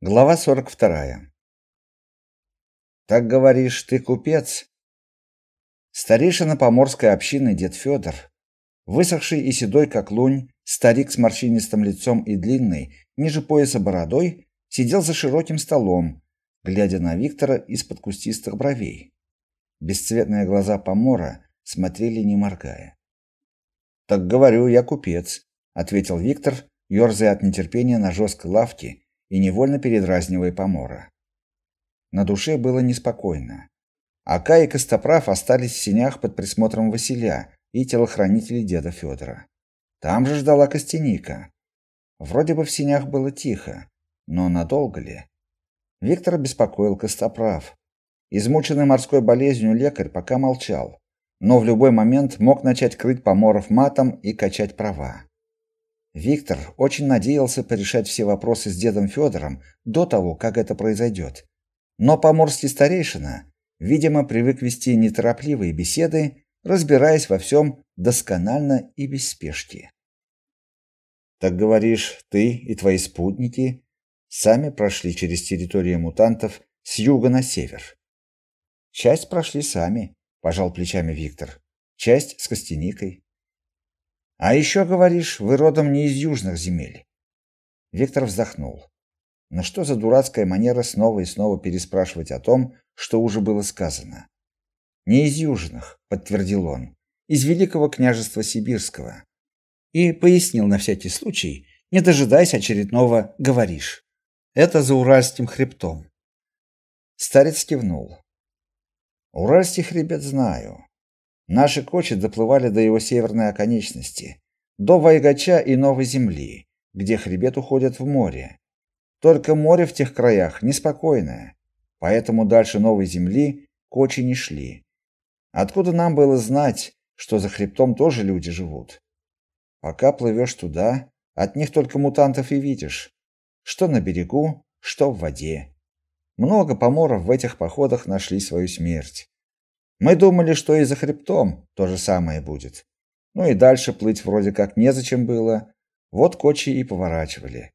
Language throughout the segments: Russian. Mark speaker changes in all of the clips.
Speaker 1: Глава 42. Так говоришь, ты купец? Старейшина поморской общины дед Федор, высохший и седой как лунь, старик с морщинистым лицом и длинной, ниже пояса бородой, сидел за широким столом, глядя на Виктора из-под кустистых бровей. Бесцветные глаза помора смотрели не моргая. Так говорю, я купец, ответил Виктор, ерзая от нетерпения на жесткой лавке и невольно передразнивая помора. На душе было неспокойно. Ака и Костоправ остались в сенях под присмотром Василия и телохранителей деда Федора. Там же ждала Костяника. Вроде бы в сенях было тихо, но надолго ли? Виктор беспокоил Костоправ. Измученный морской болезнью лекарь пока молчал, но в любой момент мог начать крыть поморов матом и качать права. Виктор очень надеялся порешать все вопросы с дедом Федором до того, как это произойдет. Но поморский старейшина, видимо, привык вести неторопливые беседы, разбираясь во всем досконально и без спешки. Так говоришь, ты и твои спутники сами прошли через территорию мутантов с юга на север. Часть прошли сами, пожал плечами Виктор. Часть с Костяникой. А еще говоришь, вы родом не из южных земель. Виктор вздохнул. Но что за дурацкая манера снова и снова переспрашивать о том, что уже было сказано? Не из южных, подтвердил он, из великого княжества сибирского. И пояснил на всякий случай, не дожидаясь очередного говоришь. Это за Уральским хребтом. Старец кивнул. Уральский хребет знаю. Наши кочи доплывали до его северной оконечности, до Вайгача и Новой Земли, где хребет уходит в море. Только море в тех краях неспокойное, поэтому дальше Новой Земли кочи не шли. Откуда нам было знать, что за хребтом тоже люди живут? Пока плывешь туда, от них только мутантов и видишь, что на берегу, что в воде. Много поморов в этих походах нашли свою смерть. Мы думали, что и за хребтом то же самое будет. Ну и дальше плыть вроде как незачем было. Вот кочи и поворачивали.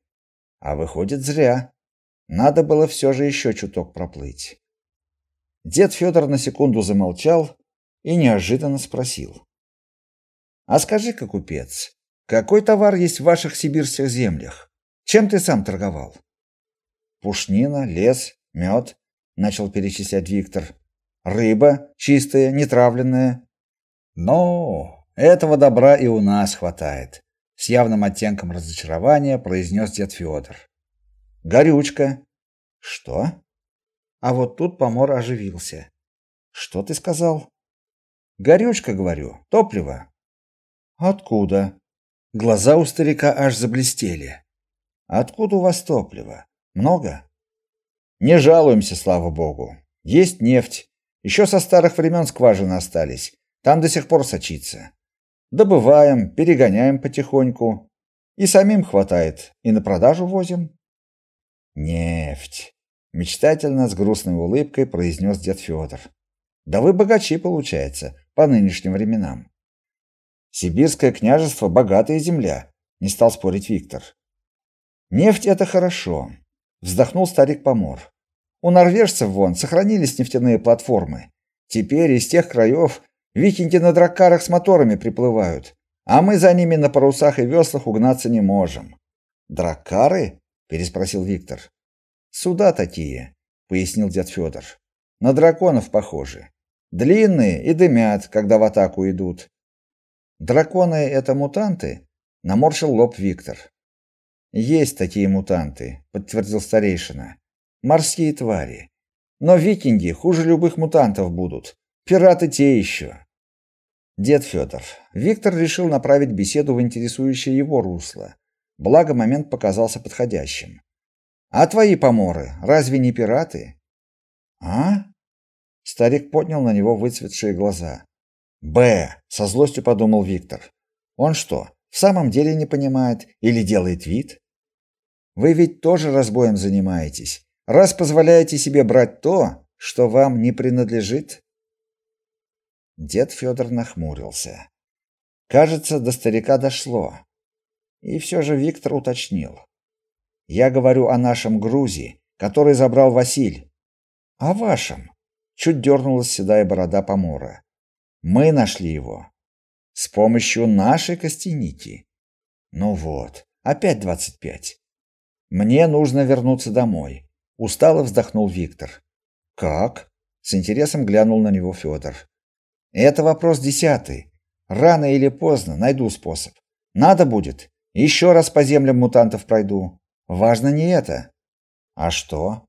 Speaker 1: А выходит зря. Надо было все же еще чуток проплыть. Дед Федор на секунду замолчал и неожиданно спросил: "А скажи-ка, купец, какой товар есть в ваших сибирских землях? Чем ты сам торговал?" "Пушнина, лес, мед», — начал перечислять Виктор. Рыба чистая, нетравленная. Но этого добра и у нас хватает, с явным оттенком разочарования произнес дед Федор. Горючка. Что? А вот тут помор оживился. Что ты сказал? Горючка, говорю, топливо. Откуда? Глаза у старика аж заблестели. Откуда у вас топливо? Много? Не жалуемся, слава богу. Есть нефть, еще со старых времен скважины остались. Там до сих пор сочится. Добываем, перегоняем потихоньку. И самим хватает, и на продажу возим. Нефть, мечтательно с грустной улыбкой произнес дед Федор. Да вы богачи, получается, по нынешним временам. Сибирское княжество богатая земля, не стал спорить Виктор. Нефть это хорошо, вздохнул старик Помор. У норвежцев вон сохранились нефтяные платформы. Теперь из тех краев викинги на драккарах с моторами приплывают, а мы за ними на парусах и веслах угнаться не можем. Драккары? переспросил Виктор. Суда такие, пояснил дед Федор. На драконов похожи. Длинные и дымят, когда в атаку идут. Драконы это мутанты? наморщил лоб Виктор. Есть такие мутанты, подтвердил старейшина морские твари. Но викинги хуже любых мутантов будут. Пираты те еще. Дед Федор. Виктор решил направить беседу в интересующее его русло. Благо момент показался подходящим. А твои поморы разве не пираты? А? Старик поднял на него выцветшие глаза. Б, со злостью подумал Виктор. Он что, в самом деле не понимает или делает вид? Вы ведь тоже разбоем занимаетесь раз позволяете себе брать то, что вам не принадлежит? Дед Федор нахмурился. Кажется, до старика дошло. И все же Виктор уточнил: Я говорю о нашем грузе, который забрал Василь. О вашем. Чуть дернулась седая борода помора. Мы нашли его с помощью нашей костяники. Ну вот, опять двадцать пять. Мне нужно вернуться домой, устало вздохнул Виктор. Как? С интересом глянул на него Федор. Это вопрос десятый. Рано или поздно найду способ. Надо будет, еще раз по землям мутантов пройду. Важно не это. А что?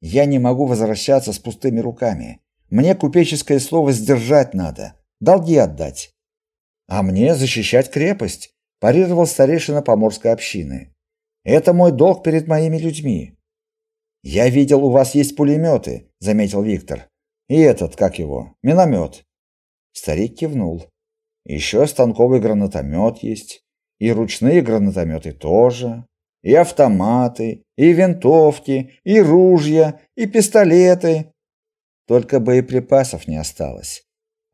Speaker 1: Я не могу возвращаться с пустыми руками. Мне купеческое слово сдержать надо, долги отдать. А мне защищать крепость, парировал старейшина поморской общины. Это мой долг перед моими людьми. Я видел, у вас есть пулеметы», — заметил Виктор. И этот, как его, миномет. Старик кивнул. Еще станковый гранатомет есть, и ручные гранатометы тоже, и автоматы, и винтовки, и ружья, и пистолеты. Только боеприпасов не осталось.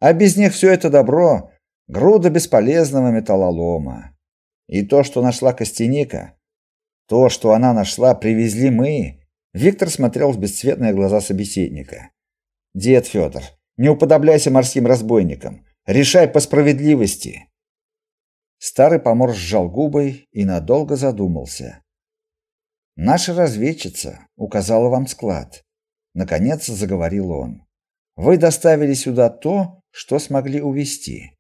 Speaker 1: А без них все это добро груда бесполезного металлолома. И то, что нашла Костяника, то, что она нашла, привезли мы. Виктор смотрел в бесцветные глаза собеседника. Дед Федор, не уподобляйся морским разбойникам. Решай по справедливости. Старый помор сжал губы и надолго задумался. Наша разведчица указала вам склад. Наконец заговорил он. Вы доставили сюда то, что смогли увезти.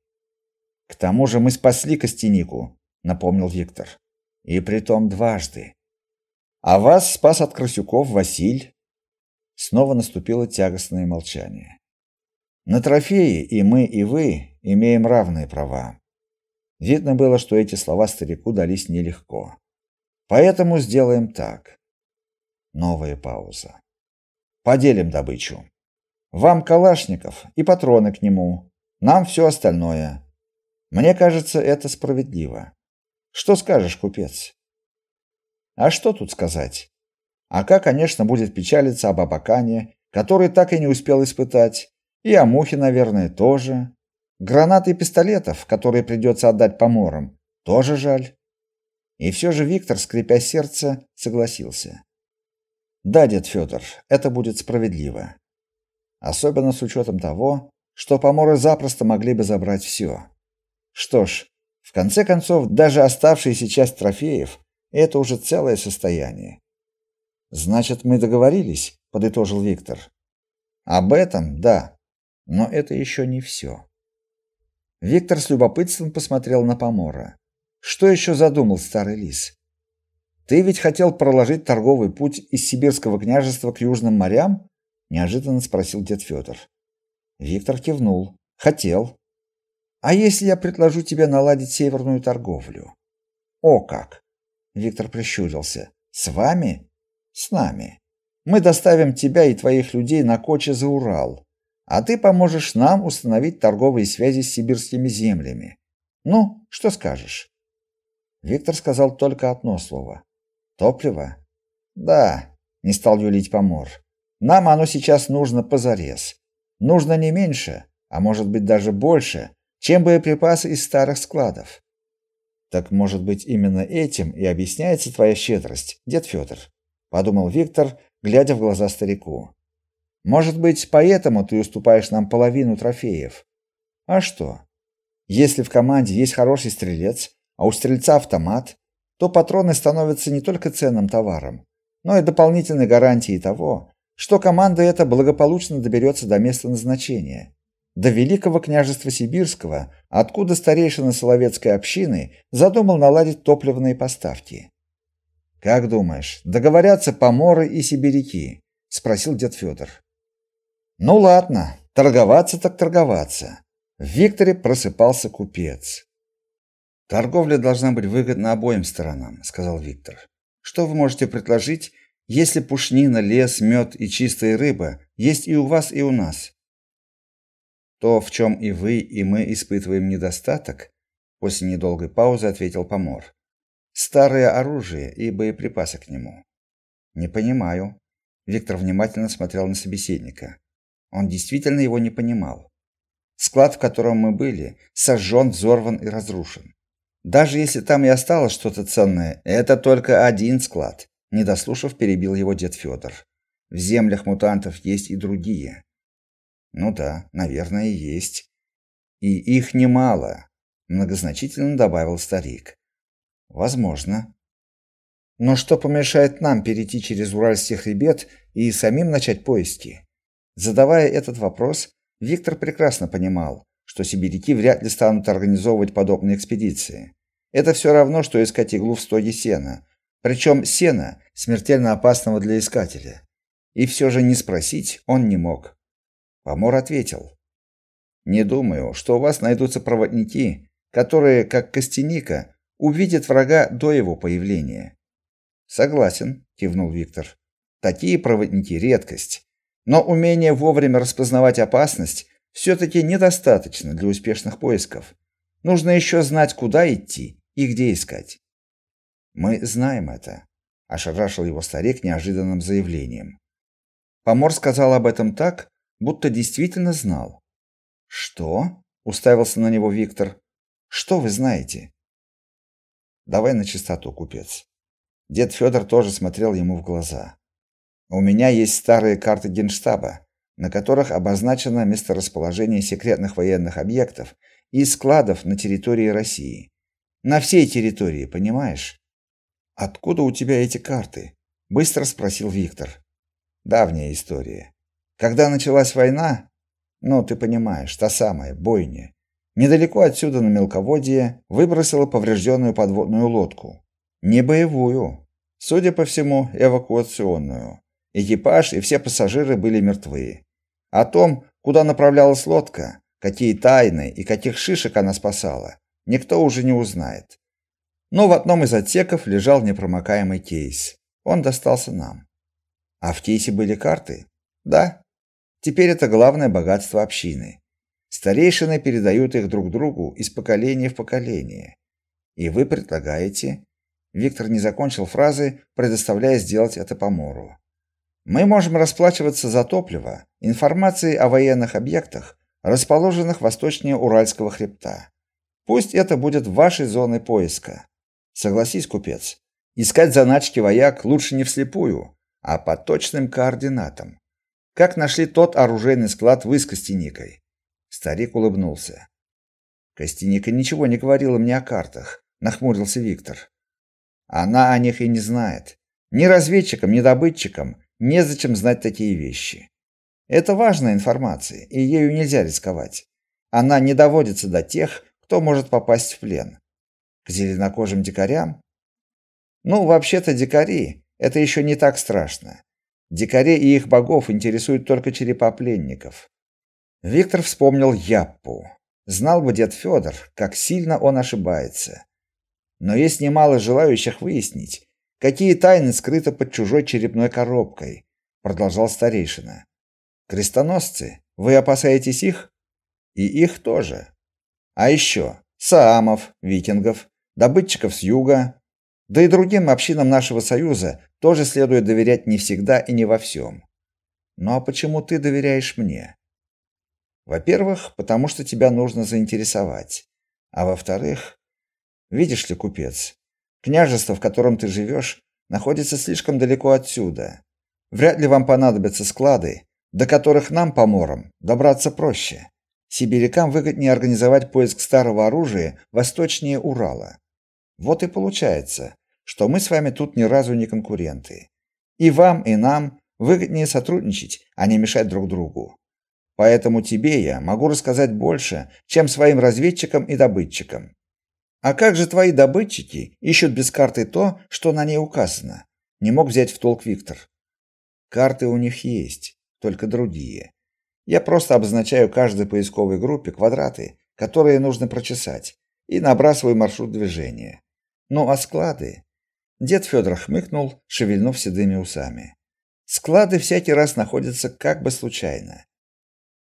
Speaker 1: К тому же мы спасли Костянику, напомнил Виктор. И притом дважды. А вас спас от крысюков Василь. Снова наступило тягостное молчание. На трофеи и мы, и вы имеем равные права. Видно было, что эти слова старику дались нелегко. Поэтому сделаем так. Новая пауза. Поделим добычу. Вам калашников и патроны к нему, нам все остальное. Мне кажется, это справедливо. Что скажешь, купец? А что тут сказать? Ака, конечно, будет печалиться об Абакане, который так и не успел испытать, и о мухе, наверное, тоже. Гранаты и пистолетов, которые придется отдать поморам, тоже жаль. И все же Виктор, скрипя сердце, согласился. Да, дед Федор, это будет справедливо. Особенно с учетом того, что поморы запросто могли бы забрать все. Что ж, в конце концов, даже оставшаяся часть трофеев это уже целое состояние. Значит, мы договорились, подытожил Виктор. Об этом, да. Но это еще не все. Виктор с любопытством посмотрел на Помора. Что еще задумал старый лис? Ты ведь хотел проложить торговый путь из сибирского княжества к южным морям? неожиданно спросил дед Федор. Виктор кивнул. Хотел. А если я предложу тебе наладить северную торговлю? О как. Виктор прищурился. С вами? С нами. Мы доставим тебя и твоих людей на коче за Урал а ты поможешь нам установить торговые связи с сибирскими землями. Ну, что скажешь? Виктор сказал только одно слово. Топливо? Да, не стал юлить помор. Нам оно сейчас нужно позарез. Нужно не меньше, а может быть даже больше, чем боеприпасы из старых складов. Так может быть именно этим и объясняется твоя щедрость, дед Федор, подумал Виктор, глядя в глаза старику. Может быть, поэтому ты уступаешь нам половину трофеев. А что? Если в команде есть хороший стрелец, а у стрельца автомат, то патроны становятся не только ценным товаром, но и дополнительной гарантией того, что команда эта благополучно доберется до места назначения, до Великого княжества Сибирского, откуда старейшина Соловецкой общины задумал наладить топливные поставки. Как думаешь, договорятся поморы и сибиряки? спросил дед Федор. Ну ладно, торговаться так торговаться. В Викторе просыпался купец. Торговля должна быть выгодна обоим сторонам, сказал Виктор. Что вы можете предложить, если пушнина, лес, мед и чистая рыба есть и у вас, и у нас? То, в чем и вы, и мы испытываем недостаток, после недолгой паузы ответил помор. Старое оружие и боеприпасы к нему. Не понимаю. Виктор внимательно смотрел на собеседника. Он действительно его не понимал. Склад, в котором мы были, сожжен, взорван и разрушен. Даже если там и осталось что-то ценное, это только один склад. Не дослушав, перебил его дед Федор. В землях мутантов есть и другие. Ну да, наверное, есть. И их немало, многозначительно добавил старик. Возможно. Но что помешает нам перейти через Уральский хребет и самим начать поиски? Задавая этот вопрос, Виктор прекрасно понимал, что сибиряки вряд ли станут организовывать подобные экспедиции. Это все равно что искать иглу в стоге сена, причем сена смертельно опасного для искателя. И все же не спросить он не мог. Помор ответил: "Не думаю, что у вас найдутся проводники, которые, как Костяника, увидят врага до его появления". "Согласен", кивнул Виктор. "Такие проводники редкость, но умение вовремя распознавать опасность все таки недостаточно для успешных поисков. Нужно еще знать, куда идти и где искать". "Мы знаем это", ошарашил его старик неожиданным заявлением. Помор сказал об этом так, будто действительно знал. Что? уставился на него Виктор. Что вы знаете? Давай на чистоту, купец. Дед Федор тоже смотрел ему в глаза. У меня есть старые карты Генштаба, на которых обозначено месторасположение секретных военных объектов и складов на территории России. На всей территории, понимаешь? Откуда у тебя эти карты? быстро спросил Виктор. Давняя история. Когда началась война, ну, ты понимаешь, та самая бойня, недалеко отсюда на мелководье выбросила поврежденную подводную лодку. Не боевую, судя по всему, эвакуационную. Экипаж и все пассажиры были мертвы. О том, куда направлялась лодка, какие тайны и каких шишек она спасала, никто уже не узнает. Но в одном из отсеков лежал непромокаемый кейс. Он достался нам. А в кейсе были карты? Да. Теперь это главное богатство общины. Старейшины передают их друг другу из поколения в поколение. И вы предлагаете Виктор не закончил фразы, предоставляя сделать это Помору. Мы можем расплачиваться за топливо информацией о военных объектах, расположенных восточнее Уральского хребта. Пусть это будет вашей зоной поиска. Согласись, купец. Искать заначки вояк лучше не вслепую, а по точным координатам. Как нашли тот оружейный склад вы с? Старик улыбнулся. Костяника ничего не говорила мне о картах, нахмурился Виктор. Она о них и не знает. Ни разведчикам, ни добытчикам незачем знать такие вещи. Это важная информация, и ею нельзя рисковать. Она не доводится до тех, кто может попасть в плен. К зеленокожим дикарям? Ну, вообще-то дикари это еще не так страшно. Дикарей и их богов интересуют только черепа пленников. Виктор вспомнил Яппу. Знал бы дед Федор, как сильно он ошибается. Но есть немало желающих выяснить, какие тайны скрыты под чужой черепной коробкой, продолжал старейшина. Крестоносцы, вы опасаетесь их? И их тоже. А еще саамов, викингов, добытчиков с юга, да и другим общинам нашего союза тоже следует доверять не всегда и не во всем. Ну а почему ты доверяешь мне? Во-первых, потому что тебя нужно заинтересовать. А во-вторых, видишь ли, купец, княжество, в котором ты живешь, находится слишком далеко отсюда. Вряд ли вам понадобятся склады, до которых нам, поморам, добраться проще. Сибирякам выгоднее организовать поиск старого оружия восточнее Урала. Вот и получается, что мы с вами тут ни разу не конкуренты. И вам, и нам выгоднее сотрудничать, а не мешать друг другу. Поэтому тебе я могу рассказать больше, чем своим разведчикам и добытчикам. А как же твои добытчики ищут без карты то, что на ней указано? Не мог взять в толк Виктор. Карты у них есть, только другие. Я просто обозначаю каждой поисковой группе квадраты, которые нужно прочесать, и набрасываю маршрут движения. Ну а склады? Дед Федор хмыкнул, шевельнув седыми усами. Склады всякий раз находятся как бы случайно.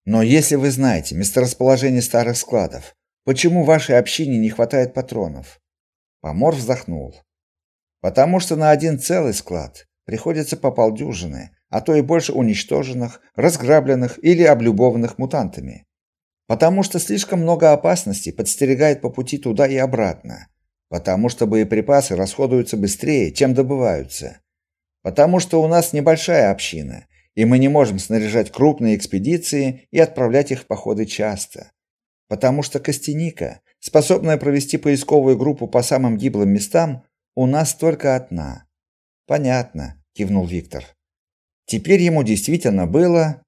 Speaker 1: Но если вы знаете месторасположение старых складов, почему вашей общине не хватает патронов? Помор вздохнул. Потому что на один целый склад приходится по полдюжины, а то и больше уничтоженных, разграбленных или облюбованных мутантами. Потому что слишком много опасностей подстерегает по пути туда и обратно потому что боеприпасы расходуются быстрее, чем добываются. Потому что у нас небольшая община, и мы не можем снаряжать крупные экспедиции и отправлять их в походы часто. Потому что Костяника, способная провести поисковую группу по самым гиблым местам, у нас только одна. Понятно, кивнул Виктор. Теперь ему действительно было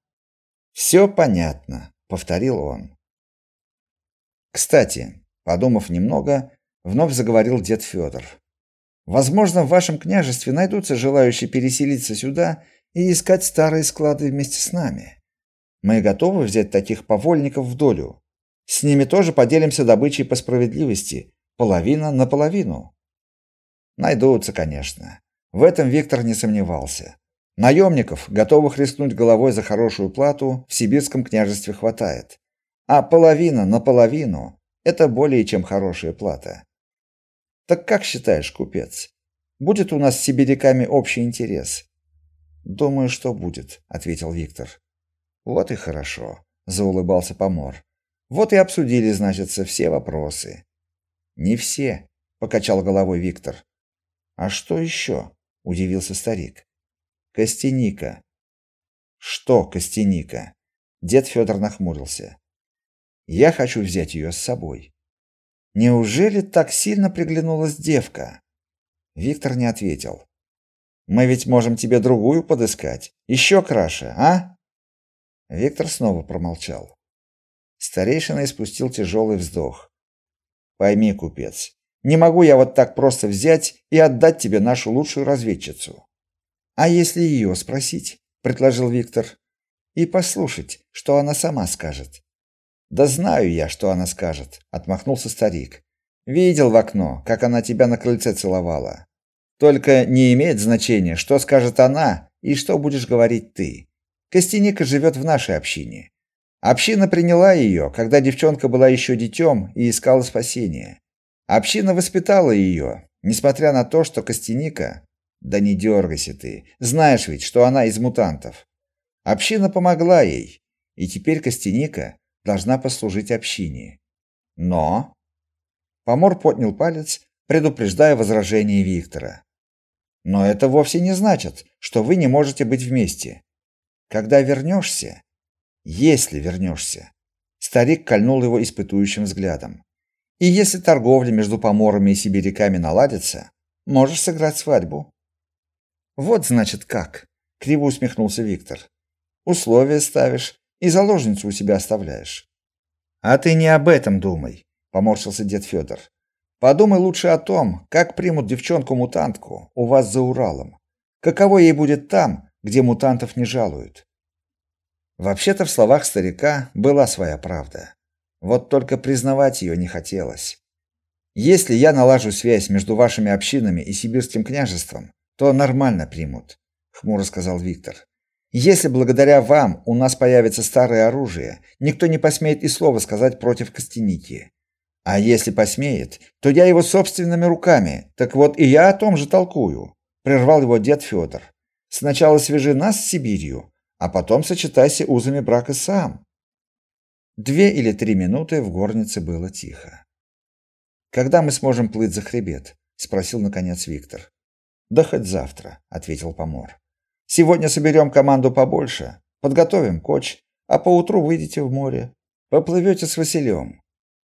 Speaker 1: все понятно, повторил он. Кстати, подумав немного, вновь заговорил дед Федор. Возможно, в вашем княжестве найдутся желающие переселиться сюда и искать старые склады вместе с нами. Мы готовы взять таких повольников в долю. С ними тоже поделимся добычей по справедливости, половина на половину. Найдутся, конечно. В этом Виктор не сомневался. Наемников, готовых рискнуть головой за хорошую плату, в сибирском княжестве хватает. А половина на половину это более чем хорошая плата. Так как считаешь, купец, будет у нас с сибиряками общий интерес? Думаю, что будет, ответил Виктор. Вот и хорошо, заулыбался Помор. Вот и обсудили, значит, все вопросы. Не все, покачал головой Виктор. А что еще? удивился старик. Костяника. Что Костяника? Дед Федор нахмурился. Я хочу взять ее с собой. Неужели так сильно приглянулась девка? Виктор не ответил. Мы ведь можем тебе другую подыскать, еще краше, а? Виктор снова промолчал. Старейшина испустил тяжелый вздох. Пойми, купец, не могу я вот так просто взять и отдать тебе нашу лучшую разведчицу. А если ее спросить, предложил Виктор, и послушать, что она сама скажет. Да знаю я, что она скажет, отмахнулся старик. Видел в окно, как она тебя на крыльце целовала. Только не имеет значения, что скажет она и что будешь говорить ты. Костяника живет в нашей общине. Община приняла ее, когда девчонка была еще детем и искала спасения. Община воспитала ее, несмотря на то, что Костяника... Да не дергайся ты, знаешь ведь, что она из мутантов. Община помогла ей, и теперь Костяника должна послужить общине. Но Помор поднял палец, предупреждая возражение Виктора. Но это вовсе не значит, что вы не можете быть вместе. Когда вернешься, если вернешься, старик кольнул его испытующим взглядом. И если торговля между поморами и сибиряками наладится, можешь сыграть свадьбу. Вот значит как, криво усмехнулся Виктор. Условия ставишь, и заложницу у себя оставляешь. А ты не об этом думай, поморщился дед Федор. Подумай лучше о том, как примут девчонку-мутантку у вас за Уралом. Каково ей будет там, где мутантов не жалуют. Вообще-то в словах старика была своя правда. Вот только признавать ее не хотелось. Если я налажу связь между вашими общинами и сибирским княжеством, то нормально примут, хмуро сказал Виктор. Если благодаря вам у нас появится старое оружие, никто не посмеет и слова сказать против Костяники. А если посмеет, то я его собственными руками. Так вот и я о том же толкую, прервал его дед Федор. Сначала свяжи нас с Сибирью, а потом сочетайся узами брака сам. Две или три минуты в горнице было тихо. Когда мы сможем плыть за хребет? спросил наконец Виктор. Да хоть завтра, ответил Помор. Сегодня соберем команду побольше, подготовим коч, а поутру выйдете в море. Поплывете с Василем.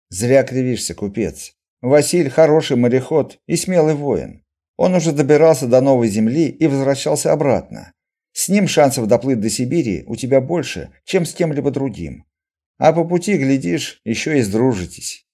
Speaker 1: Зря кривишься, купец. Василь хороший мореход и смелый воин. Он уже добирался до новой земли и возвращался обратно. С ним шансов доплыть до Сибири у тебя больше, чем с кем-либо другим. А по пути, глядишь, еще и сдружитесь.